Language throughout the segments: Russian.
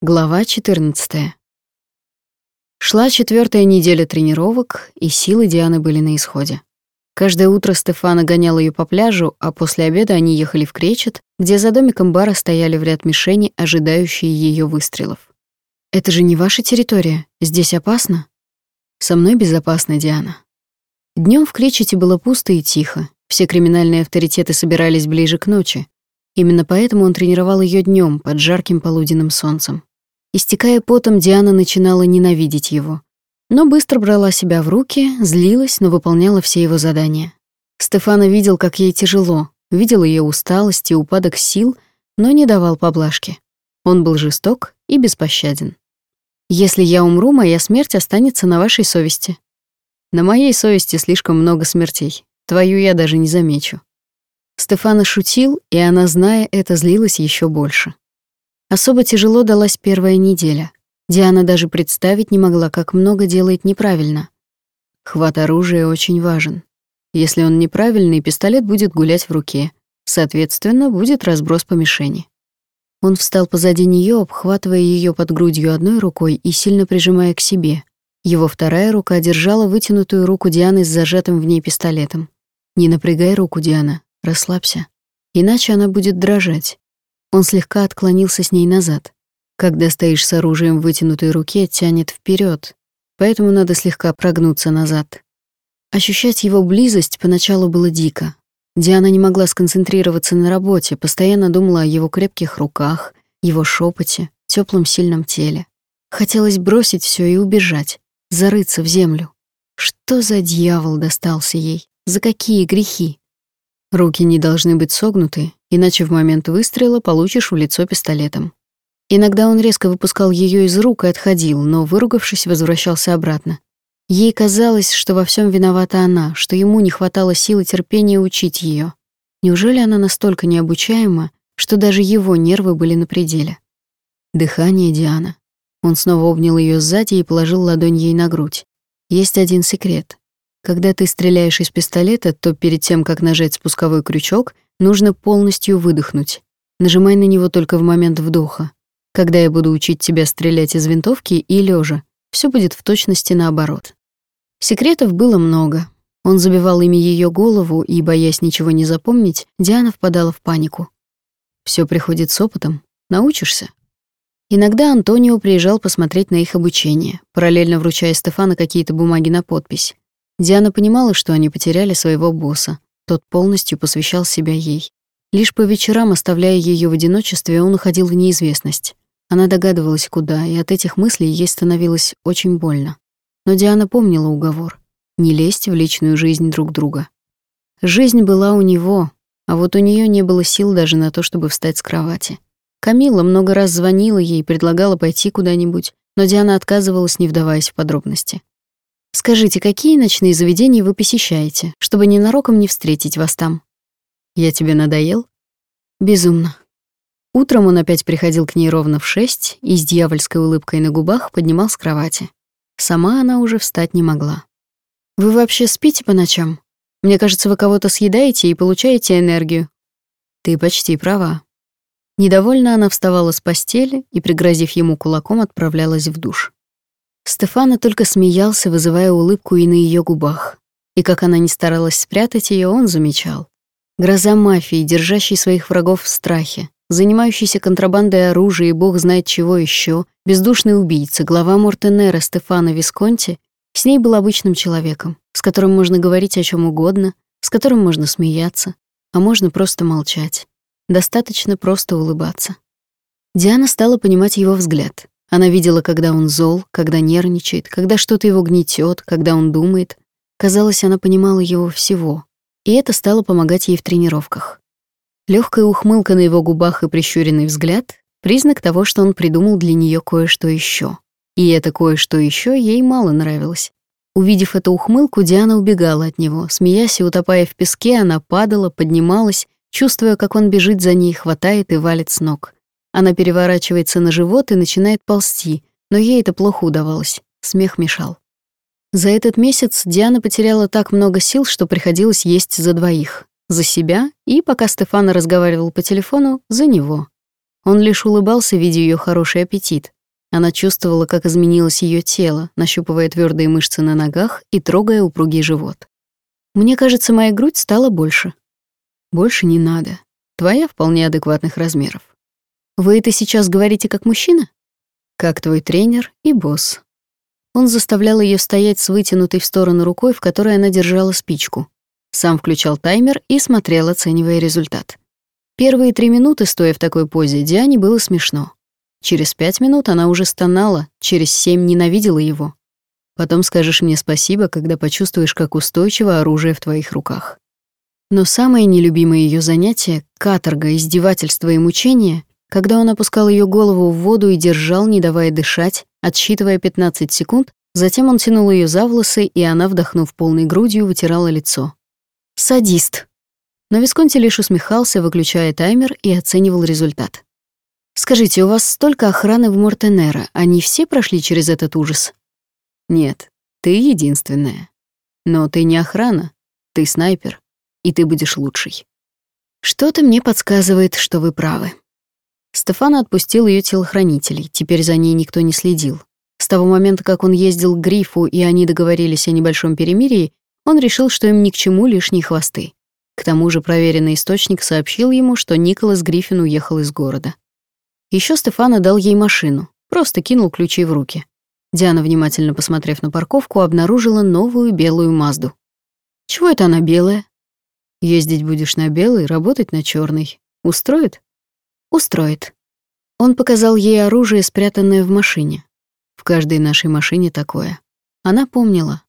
Глава 14. Шла четвертая неделя тренировок, и силы Дианы были на исходе. Каждое утро Стефана гонял ее по пляжу, а после обеда они ехали в Кречет, где за домиком бара стояли в ряд мишени, ожидающие ее выстрелов. «Это же не ваша территория. Здесь опасно?» «Со мной безопасно, Диана». Днем в Кречете было пусто и тихо. Все криминальные авторитеты собирались ближе к ночи. Именно поэтому он тренировал ее днем под жарким полуденным солнцем. Истекая потом, Диана начинала ненавидеть его. Но быстро брала себя в руки, злилась, но выполняла все его задания. Стефана видел, как ей тяжело, видел ее усталость и упадок сил, но не давал поблажки. Он был жесток и беспощаден. «Если я умру, моя смерть останется на вашей совести». «На моей совести слишком много смертей. Твою я даже не замечу». Стефана шутил, и она, зная это, злилась еще больше. Особо тяжело далась первая неделя. Диана даже представить не могла, как много делает неправильно. Хват оружия очень важен. Если он неправильный, пистолет будет гулять в руке. Соответственно, будет разброс по мишени. Он встал позади нее, обхватывая ее под грудью одной рукой и сильно прижимая к себе. Его вторая рука держала вытянутую руку Дианы с зажатым в ней пистолетом. «Не напрягай руку, Диана, расслабься. Иначе она будет дрожать. Он слегка отклонился с ней назад. Когда стоишь с оружием в вытянутой руке, тянет вперед, поэтому надо слегка прогнуться назад. Ощущать его близость поначалу было дико. Диана не могла сконцентрироваться на работе, постоянно думала о его крепких руках, его шепоте, теплом сильном теле. Хотелось бросить все и убежать, зарыться в землю. Что за дьявол достался ей? За какие грехи? Руки не должны быть согнуты, иначе в момент выстрела получишь в лицо пистолетом. Иногда он резко выпускал ее из рук и отходил, но, выругавшись, возвращался обратно. Ей казалось, что во всем виновата она, что ему не хватало сил и терпения учить ее. Неужели она настолько необучаема, что даже его нервы были на пределе? Дыхание Диана. Он снова обнял ее сзади и положил ладонь ей на грудь. Есть один секрет. Когда ты стреляешь из пистолета, то перед тем, как нажать спусковой крючок, Нужно полностью выдохнуть. Нажимай на него только в момент вдоха. Когда я буду учить тебя стрелять из винтовки и лежа, все будет в точности наоборот. Секретов было много. Он забивал ими ее голову, и, боясь ничего не запомнить, Диана впадала в панику. Все приходит с опытом. Научишься. Иногда Антонио приезжал посмотреть на их обучение, параллельно вручая Стефана какие-то бумаги на подпись. Диана понимала, что они потеряли своего босса, тот полностью посвящал себя ей. Лишь по вечерам, оставляя ее в одиночестве, он уходил в неизвестность. Она догадывалась, куда, и от этих мыслей ей становилось очень больно. Но Диана помнила уговор — не лезть в личную жизнь друг друга. Жизнь была у него, а вот у нее не было сил даже на то, чтобы встать с кровати. Камила много раз звонила ей, предлагала пойти куда-нибудь, но Диана отказывалась, не вдаваясь в подробности. Скажите, какие ночные заведения вы посещаете, чтобы ненароком не встретить вас там? Я тебе надоел? Безумно. Утром он опять приходил к ней ровно в шесть и с дьявольской улыбкой на губах поднимал с кровати. Сама она уже встать не могла. Вы вообще спите по ночам? Мне кажется, вы кого-то съедаете и получаете энергию. Ты почти права. Недовольно она вставала с постели и, пригрозив ему кулаком, отправлялась в душ. Стефана только смеялся, вызывая улыбку и на ее губах. И как она не старалась спрятать ее, он замечал. Гроза мафии, держащий своих врагов в страхе, занимающийся контрабандой оружия и бог знает чего еще, бездушный убийца, глава Мортенера Стефана Висконти, с ней был обычным человеком, с которым можно говорить о чем угодно, с которым можно смеяться, а можно просто молчать. Достаточно просто улыбаться. Диана стала понимать его взгляд. Она видела, когда он зол, когда нервничает, когда что-то его гнетет, когда он думает. Казалось, она понимала его всего. И это стало помогать ей в тренировках. Легкая ухмылка на его губах и прищуренный взгляд — признак того, что он придумал для нее кое-что еще. И это кое-что еще ей мало нравилось. Увидев эту ухмылку, Диана убегала от него. Смеясь и утопая в песке, она падала, поднималась, чувствуя, как он бежит за ней, хватает и валит с ног. Она переворачивается на живот и начинает ползти, но ей это плохо удавалось. Смех мешал. За этот месяц Диана потеряла так много сил, что приходилось есть за двоих. За себя и, пока Стефана разговаривал по телефону, за него. Он лишь улыбался, видя ее хороший аппетит. Она чувствовала, как изменилось ее тело, нащупывая твердые мышцы на ногах и трогая упругий живот. Мне кажется, моя грудь стала больше. Больше не надо. Твоя вполне адекватных размеров. Вы это сейчас говорите как мужчина? Как твой тренер и босс. Он заставлял ее стоять с вытянутой в сторону рукой, в которой она держала спичку. Сам включал таймер и смотрел, оценивая результат. Первые три минуты, стоя в такой позе, Диане было смешно. Через пять минут она уже стонала, через семь ненавидела его. Потом скажешь мне спасибо, когда почувствуешь, как устойчиво оружие в твоих руках. Но самое нелюбимое ее занятие — каторга, издевательство и мучение, когда он опускал ее голову в воду и держал, не давая дышать, отсчитывая 15 секунд, затем он тянул ее за волосы, и она, вдохнув полной грудью, вытирала лицо. «Садист». Но Висконти лишь усмехался, выключая таймер, и оценивал результат. «Скажите, у вас столько охраны в Мортенера, они все прошли через этот ужас?» «Нет, ты единственная. Но ты не охрана, ты снайпер, и ты будешь лучшей». «Что-то мне подсказывает, что вы правы». Стефан отпустил ее телохранителей, теперь за ней никто не следил. С того момента, как он ездил к Грифу, и они договорились о небольшом перемирии, он решил, что им ни к чему лишние хвосты. К тому же проверенный источник сообщил ему, что Николас Гриффин уехал из города. Еще Стефан дал ей машину, просто кинул ключи в руки. Диана, внимательно посмотрев на парковку, обнаружила новую белую Мазду. «Чего это она белая?» «Ездить будешь на белой, работать на черной. Устроит?» Устроит. Он показал ей оружие, спрятанное в машине. В каждой нашей машине такое. Она помнила.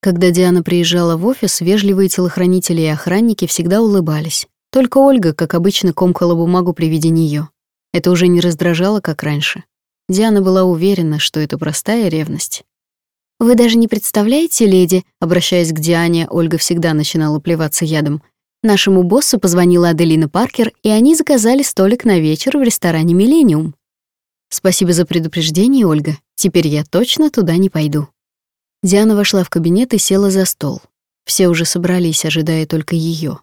Когда Диана приезжала в офис, вежливые телохранители и охранники всегда улыбались. Только Ольга, как обычно, комкала бумагу при виде нее. Это уже не раздражало, как раньше. Диана была уверена, что это простая ревность. «Вы даже не представляете, леди», обращаясь к Диане, Ольга всегда начинала плеваться ядом, Нашему боссу позвонила Аделина Паркер, и они заказали столик на вечер в ресторане «Миллениум». «Спасибо за предупреждение, Ольга. Теперь я точно туда не пойду». Диана вошла в кабинет и села за стол. Все уже собрались, ожидая только ее.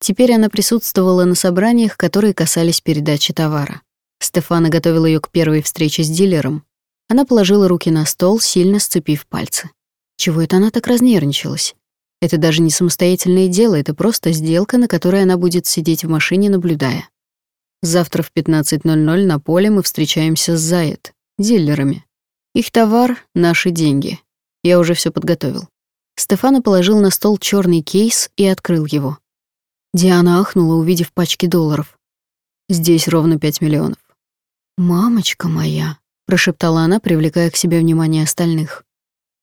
Теперь она присутствовала на собраниях, которые касались передачи товара. Стефана готовил ее к первой встрече с дилером. Она положила руки на стол, сильно сцепив пальцы. Чего это она так разнервничалась? Это даже не самостоятельное дело, это просто сделка, на которой она будет сидеть в машине, наблюдая. Завтра в 15.00 на поле мы встречаемся с Заяд, дилерами. Их товар — наши деньги. Я уже все подготовил. Стефана положил на стол черный кейс и открыл его. Диана ахнула, увидев пачки долларов. Здесь ровно 5 миллионов. «Мамочка моя», — прошептала она, привлекая к себе внимание остальных.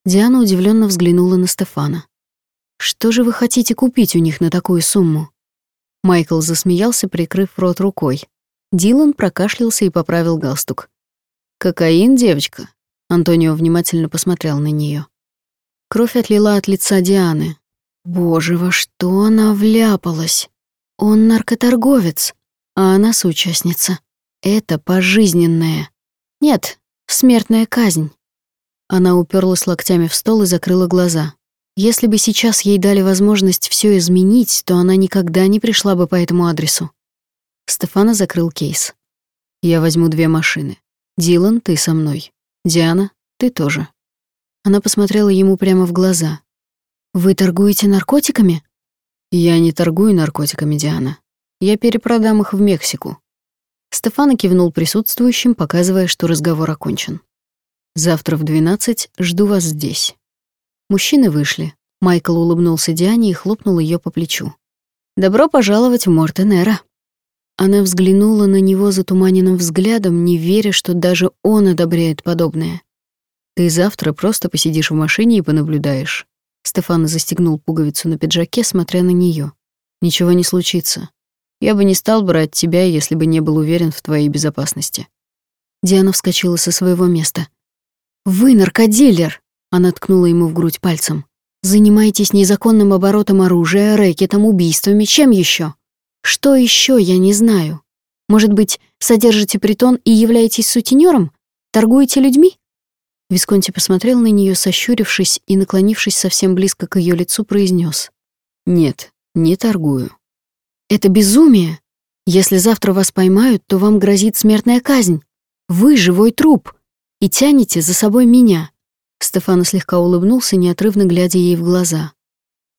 Диана удивленно взглянула на Стефана. Что же вы хотите купить у них на такую сумму? Майкл засмеялся, прикрыв рот рукой. Дилан прокашлялся и поправил галстук. Кокаин, девочка. Антонио внимательно посмотрел на нее. Кровь отлила от лица Дианы. Боже, во что она вляпалась? Он наркоторговец, а она соучастница. Это пожизненное. Нет, смертная казнь. Она уперлась локтями в стол и закрыла глаза. Если бы сейчас ей дали возможность все изменить, то она никогда не пришла бы по этому адресу. Стефана закрыл кейс. «Я возьму две машины. Дилан, ты со мной. Диана, ты тоже». Она посмотрела ему прямо в глаза. «Вы торгуете наркотиками?» «Я не торгую наркотиками, Диана. Я перепродам их в Мексику». Стефана кивнул присутствующим, показывая, что разговор окончен. «Завтра в двенадцать жду вас здесь». Мужчины вышли. Майкл улыбнулся Диане и хлопнул ее по плечу. «Добро пожаловать в Мортенера». Она взглянула на него затуманенным взглядом, не веря, что даже он одобряет подобное. «Ты завтра просто посидишь в машине и понаблюдаешь». Стефан застегнул пуговицу на пиджаке, смотря на нее. «Ничего не случится. Я бы не стал брать тебя, если бы не был уверен в твоей безопасности». Диана вскочила со своего места. «Вы наркодилер!» Она ткнула ему в грудь пальцем. «Занимаетесь незаконным оборотом оружия, рэкетом, убийствами, чем еще? Что еще, я не знаю. Может быть, содержите притон и являетесь сутенером? Торгуете людьми?» Висконти посмотрел на нее, сощурившись и, наклонившись совсем близко к ее лицу, произнес: «Нет, не торгую». «Это безумие! Если завтра вас поймают, то вам грозит смертная казнь. Вы живой труп и тянете за собой меня. Стефана слегка улыбнулся, неотрывно глядя ей в глаза.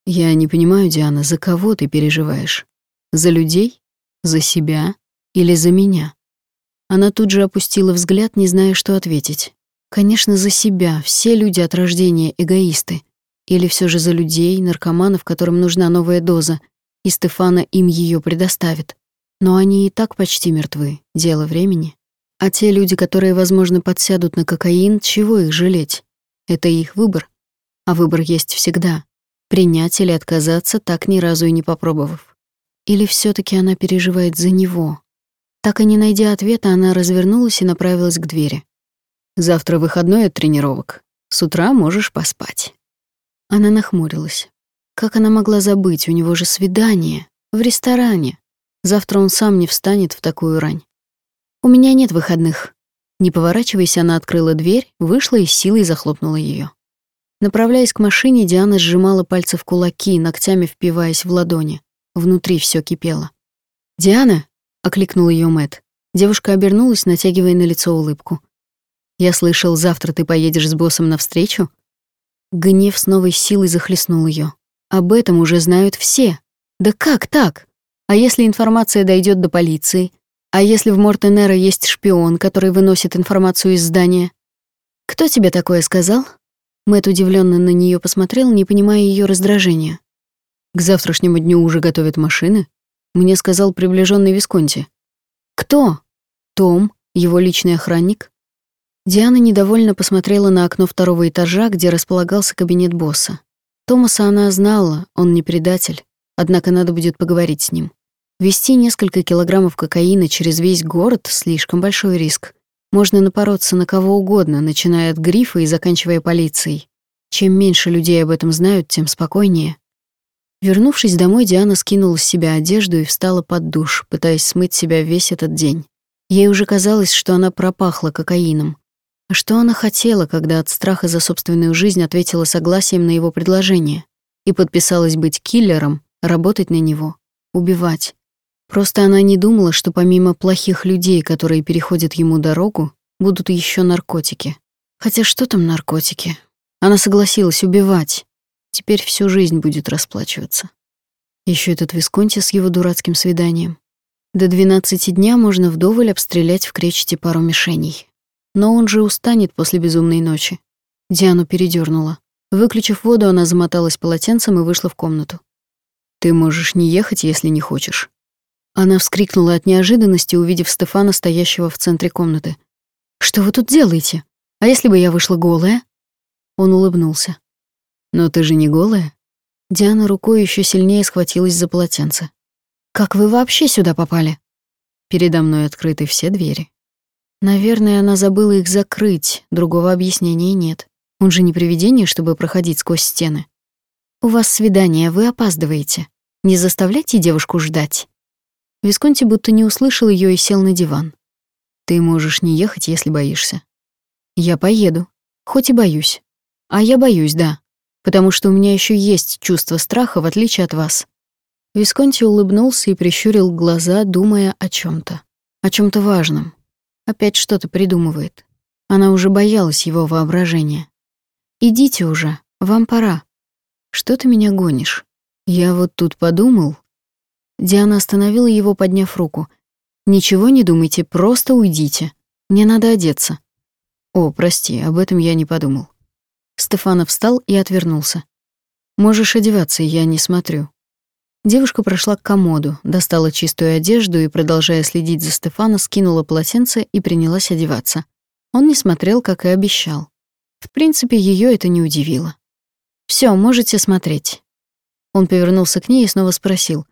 Я не понимаю, Диана, за кого ты переживаешь? За людей? За себя или за меня? Она тут же опустила взгляд, не зная, что ответить. Конечно, за себя. Все люди от рождения эгоисты. Или все же за людей, наркоманов, которым нужна новая доза, и Стефана им ее предоставит. Но они и так почти мертвы, дело времени. А те люди, которые, возможно, подсядут на кокаин, чего их жалеть? Это их выбор. А выбор есть всегда. Принять или отказаться, так ни разу и не попробовав. Или все таки она переживает за него? Так и не найдя ответа, она развернулась и направилась к двери. «Завтра выходной от тренировок. С утра можешь поспать». Она нахмурилась. Как она могла забыть, у него же свидание. В ресторане. Завтра он сам не встанет в такую рань. «У меня нет выходных». Не поворачиваясь, она открыла дверь, вышла и силой захлопнула ее. Направляясь к машине, Диана сжимала пальцы в кулаки, ногтями впиваясь в ладони. Внутри все кипело. «Диана!» — окликнул ее Мэт. Девушка обернулась, натягивая на лицо улыбку. «Я слышал, завтра ты поедешь с боссом навстречу?» Гнев с новой силой захлестнул ее. Об этом уже знают все. Да как так? А если информация дойдет до полиции? А если в Мортенера есть шпион, который выносит информацию из здания? Кто тебе такое сказал? Мэт удивленно на нее посмотрел, не понимая ее раздражения. К завтрашнему дню уже готовят машины? Мне сказал приближенный Висконти. Кто? Том, его личный охранник? Диана недовольно посмотрела на окно второго этажа, где располагался кабинет босса. Томаса она знала, он не предатель, однако надо будет поговорить с ним. Вести несколько килограммов кокаина через весь город — слишком большой риск. Можно напороться на кого угодно, начиная от грифа и заканчивая полицией. Чем меньше людей об этом знают, тем спокойнее. Вернувшись домой, Диана скинула с себя одежду и встала под душ, пытаясь смыть себя весь этот день. Ей уже казалось, что она пропахла кокаином. А что она хотела, когда от страха за собственную жизнь ответила согласием на его предложение и подписалась быть киллером, работать на него, убивать? Просто она не думала, что помимо плохих людей, которые переходят ему дорогу, будут еще наркотики. Хотя что там наркотики? Она согласилась убивать. Теперь всю жизнь будет расплачиваться. Еще этот Висконти с его дурацким свиданием. До двенадцати дня можно вдоволь обстрелять в кречете пару мишеней. Но он же устанет после безумной ночи. Диану передернула. Выключив воду, она замоталась полотенцем и вышла в комнату. «Ты можешь не ехать, если не хочешь». Она вскрикнула от неожиданности, увидев Стефана, стоящего в центре комнаты. «Что вы тут делаете? А если бы я вышла голая?» Он улыбнулся. «Но ты же не голая?» Диана рукой еще сильнее схватилась за полотенце. «Как вы вообще сюда попали?» Передо мной открыты все двери. Наверное, она забыла их закрыть, другого объяснения нет. Он же не привидение, чтобы проходить сквозь стены. «У вас свидание, вы опаздываете. Не заставляйте девушку ждать». Висконти будто не услышал ее и сел на диван. «Ты можешь не ехать, если боишься». «Я поеду, хоть и боюсь. А я боюсь, да, потому что у меня еще есть чувство страха, в отличие от вас». Висконти улыбнулся и прищурил глаза, думая о чем то о чем то важном. Опять что-то придумывает. Она уже боялась его воображения. «Идите уже, вам пора». «Что ты меня гонишь? Я вот тут подумал». Диана остановила его, подняв руку. «Ничего не думайте, просто уйдите. Мне надо одеться». «О, прости, об этом я не подумал». Стефанов встал и отвернулся. «Можешь одеваться, я не смотрю». Девушка прошла к комоду, достала чистую одежду и, продолжая следить за Стефана, скинула полотенце и принялась одеваться. Он не смотрел, как и обещал. В принципе, ее это не удивило. Все, можете смотреть». Он повернулся к ней и снова спросил.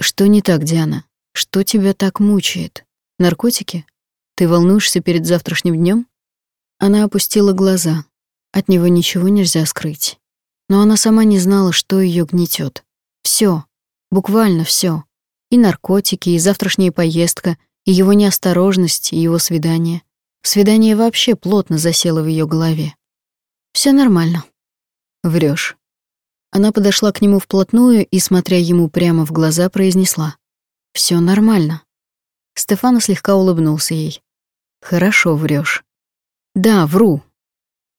«Что не так, Диана? Что тебя так мучает? Наркотики? Ты волнуешься перед завтрашним днем? Она опустила глаза. От него ничего нельзя скрыть. Но она сама не знала, что ее гнетет. Все, Буквально все. И наркотики, и завтрашняя поездка, и его неосторожность, и его свидание. Свидание вообще плотно засело в ее голове. Все нормально. Врешь. Она подошла к нему вплотную и, смотря ему прямо в глаза, произнесла. Все нормально. Стефана слегка улыбнулся ей. Хорошо врешь. Да, вру.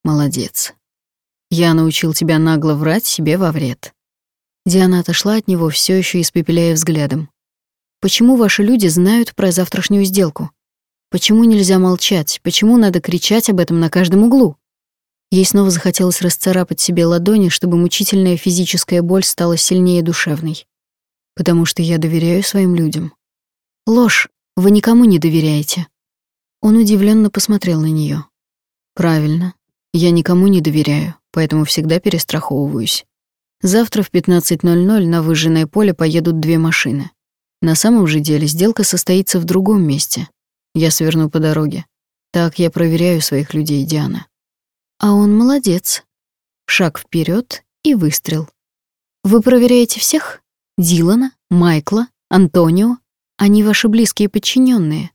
Молодец. Я научил тебя нагло врать себе во вред. Диана отошла от него, все еще испепеляя взглядом. Почему ваши люди знают про завтрашнюю сделку? Почему нельзя молчать? Почему надо кричать об этом на каждом углу? Ей снова захотелось расцарапать себе ладони, чтобы мучительная физическая боль стала сильнее душевной. Потому что я доверяю своим людям. Ложь. Вы никому не доверяете. Он удивленно посмотрел на нее. Правильно. Я никому не доверяю, поэтому всегда перестраховываюсь. Завтра в 15.00 на выжженное поле поедут две машины. На самом же деле сделка состоится в другом месте. Я сверну по дороге. Так я проверяю своих людей, Диана. А он молодец. Шаг вперед и выстрел. Вы проверяете всех? Дилана, Майкла, Антонио? Они ваши близкие подчиненные.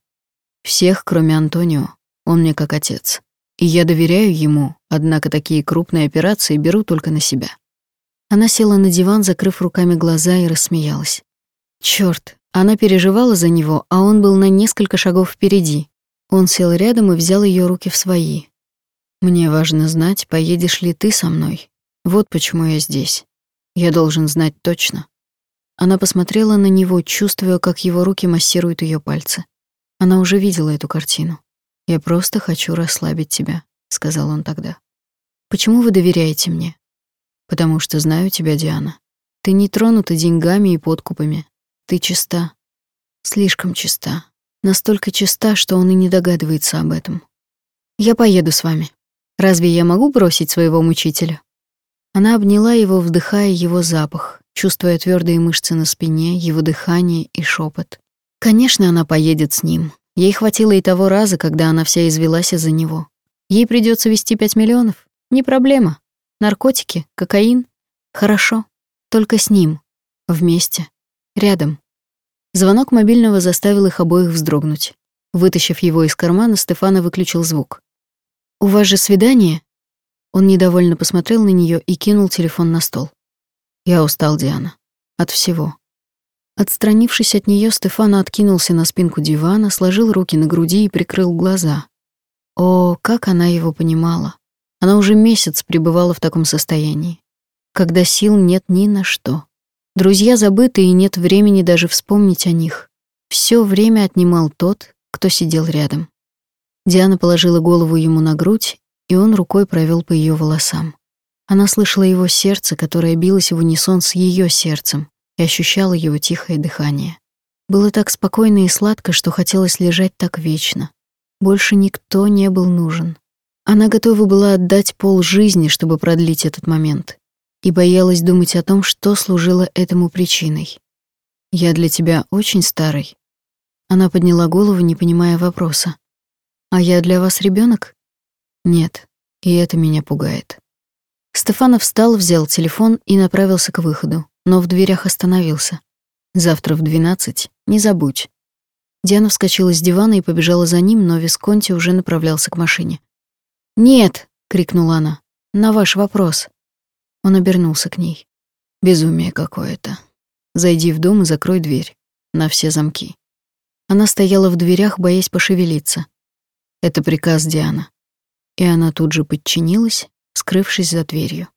Всех, кроме Антонио. Он мне как отец. И я доверяю ему, однако такие крупные операции беру только на себя. Она села на диван, закрыв руками глаза и рассмеялась. Чёрт, она переживала за него, а он был на несколько шагов впереди. Он сел рядом и взял ее руки в свои. «Мне важно знать, поедешь ли ты со мной. Вот почему я здесь. Я должен знать точно». Она посмотрела на него, чувствуя, как его руки массируют ее пальцы. Она уже видела эту картину. «Я просто хочу расслабить тебя», — сказал он тогда. «Почему вы доверяете мне?» «Потому что знаю тебя, Диана. Ты не тронута деньгами и подкупами. Ты чиста. Слишком чиста. Настолько чиста, что он и не догадывается об этом. Я поеду с вами. Разве я могу бросить своего мучителя? Она обняла его, вдыхая его запах, чувствуя твердые мышцы на спине, его дыхание и шепот. Конечно, она поедет с ним. Ей хватило и того раза, когда она вся извелась из-за него. Ей придется вести пять миллионов. Не проблема. Наркотики, кокаин. Хорошо. Только с ним. Вместе. Рядом. Звонок мобильного заставил их обоих вздрогнуть. Вытащив его из кармана, Стефана выключил звук. «У вас же свидание?» Он недовольно посмотрел на нее и кинул телефон на стол. «Я устал, Диана. От всего». Отстранившись от нее, Стефана откинулся на спинку дивана, сложил руки на груди и прикрыл глаза. О, как она его понимала. Она уже месяц пребывала в таком состоянии, когда сил нет ни на что. Друзья забыты, и нет времени даже вспомнить о них. Все время отнимал тот, кто сидел рядом. Диана положила голову ему на грудь, и он рукой провел по ее волосам. Она слышала его сердце, которое билось в унисон с ее сердцем, и ощущала его тихое дыхание. Было так спокойно и сладко, что хотелось лежать так вечно. Больше никто не был нужен. Она готова была отдать пол жизни, чтобы продлить этот момент и боялась думать о том, что служило этому причиной. «Я для тебя очень старый». Она подняла голову, не понимая вопроса. «А я для вас ребенок? «Нет, и это меня пугает». Стефанов встал, взял телефон и направился к выходу, но в дверях остановился. «Завтра в двенадцать, не забудь». Диана вскочила с дивана и побежала за ним, но Висконти уже направлялся к машине. «Нет!» — крикнула она. «На ваш вопрос». Он обернулся к ней. Безумие какое-то. Зайди в дом и закрой дверь. На все замки. Она стояла в дверях, боясь пошевелиться. Это приказ Диана. И она тут же подчинилась, скрывшись за дверью.